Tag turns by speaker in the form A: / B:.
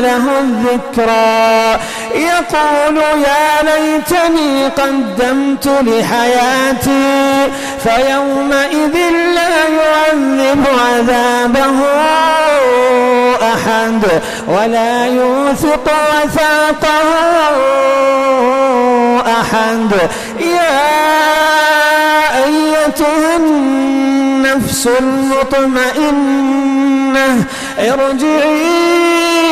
A: له الذكرى. يقول يا ليتني قدمت لحياتي فيومئذ لا يعذب عذابه أحد ولا يوثق وثاقه أحد. يا أيتها النفس المطمئنة ارجعي